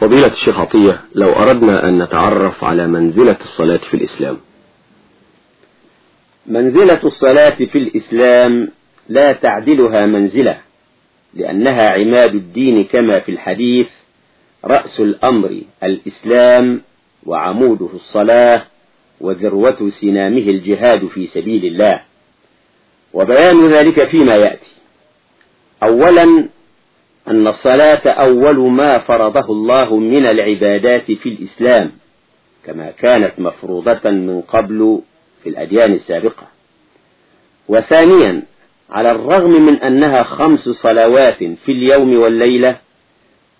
فضيلة الشيخ عطية لو أردنا أن نتعرف على منزلة الصلاة في الإسلام. منزلة الصلاة في الإسلام لا تعدلها منزلة لأنها عماد الدين كما في الحديث رأس الأمر الإسلام وعموده الصلاة وذروة سنامه الجهاد في سبيل الله. وبيان ذلك فيما يأتي. أولا أن الصلاة أول ما فرضه الله من العبادات في الإسلام كما كانت مفروضة من قبل في الأديان السابقة. وثانيا على الرغم من أنها خمس صلوات في اليوم والليلة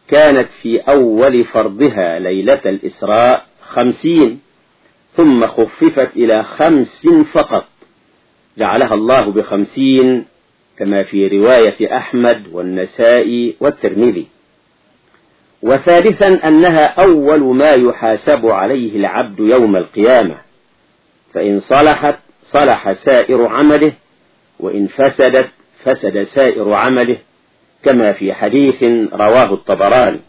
كانت في أول فرضها ليلة الإسراء خمسين ثم خففت إلى خمس فقط جعلها الله بخمسين كما في رواية أحمد والنسائي والترمذي. وثالثا أنها أول ما يحاسب عليه العبد يوم القيامة. فإن صلحت صلح سائر عمله وإن فسدت فسد سائر عمله كما في حديث رواه الطبراني.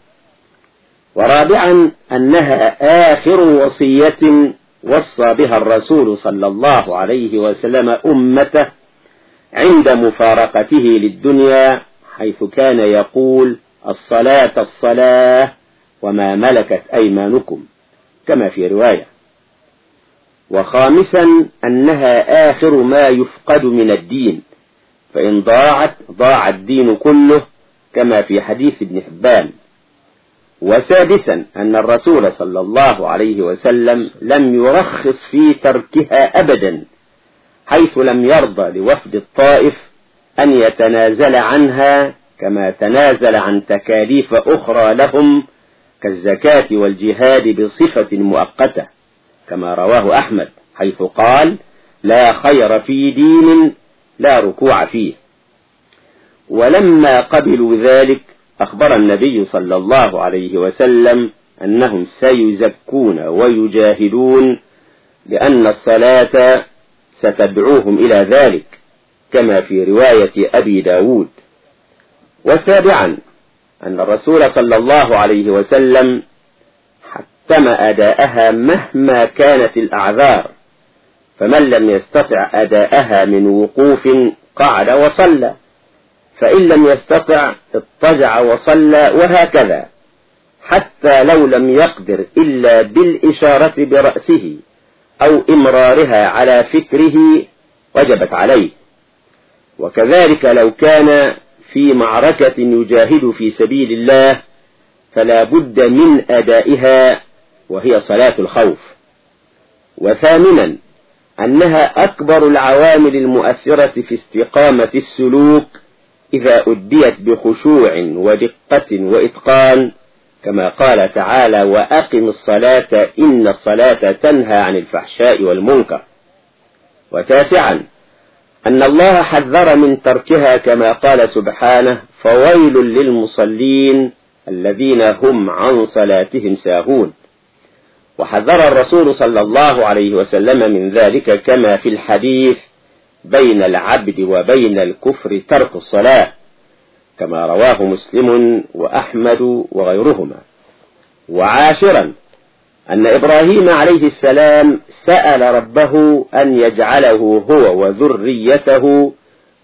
ورابعا أنها آخر وصية وصى بها الرسول صلى الله عليه وسلم أمته عند مفارقته للدنيا حيث كان يقول الصلاة الصلاة وما ملكت أيمانكم كما في رواية. وخامسا أنها آخر ما يفقد من الدين فإن ضاعت ضاع الدين كله كما في حديث ابن حبان. وسادسا أن الرسول صلى الله عليه وسلم لم يرخص في تركها أبدا. حيث لم يرضى لوفد الطائف أن يتنازل عنها كما تنازل عن تكاليف أخرى لهم كالزكاة والجهاد بصفة مؤقتة كما رواه أحمد حيث قال لا خير في دين لا ركوع فيه. ولما قبلوا ذلك أخبر النبي صلى الله عليه وسلم أنهم سيزكون ويجاهدون لأن الصلاة ستدعوهم إلى ذلك كما في رواية أبي داود. وسابعا أن الرسول صلى الله عليه وسلم حتم أداءها مهما كانت الأعذار فمن لم يستطع أداءها من وقوف قعد وصلى فإن لم يستطع اضطجع وصلى وهكذا حتى لو لم يقدر إلا بالإشارة برأسه. أو إمرارها على فكره وجبت عليه. وكذلك لو كان في معركة يجاهد في سبيل الله فلا بد من أدائها وهي صلاة الخوف. وثامنا أنها أكبر العوامل المؤثرة في استقامة السلوك إذا أديت بخشوع ودقة وإتقان كما قال تعالى وأقم الصلاة إن الصلاة تنهى عن الفحشاء والمنكر. وتاسعا أن الله حذر من تركها كما قال سبحانه فويل للمصلين الذين هم عن صلاتهم ساهون. وحذر الرسول صلى الله عليه وسلم من ذلك كما في الحديث بين العبد وبين الكفر ترك الصلاة. كما رواه مسلم وأحمد وغيرهما. وعاشرا أن إبراهيم عليه السلام سأل ربه أن يجعله هو وذريته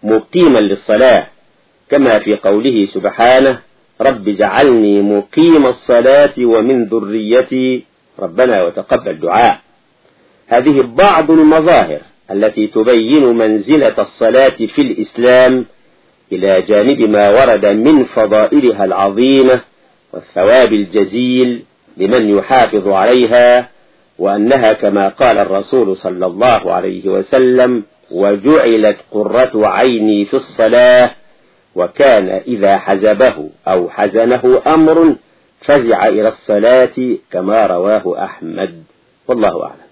مقيما للصلاة كما في قوله سبحانه رب اجعلني مقيم الصلاة ومن ذريتي ربنا وتقبل دعاء. هذه بعض المظاهر التي تبين منزلة الصلاة في الإسلام إلى جانب ما ورد من فضائلها العظيمة والثواب الجزيل لمن يحافظ عليها وأنها كما قال الرسول صلى الله عليه وسلم وجعلت قرة عيني في الصلاة وكان إذا حزبه أو حزنه أمر فزع إلى الصلاة كما رواه أحمد. والله أعلم.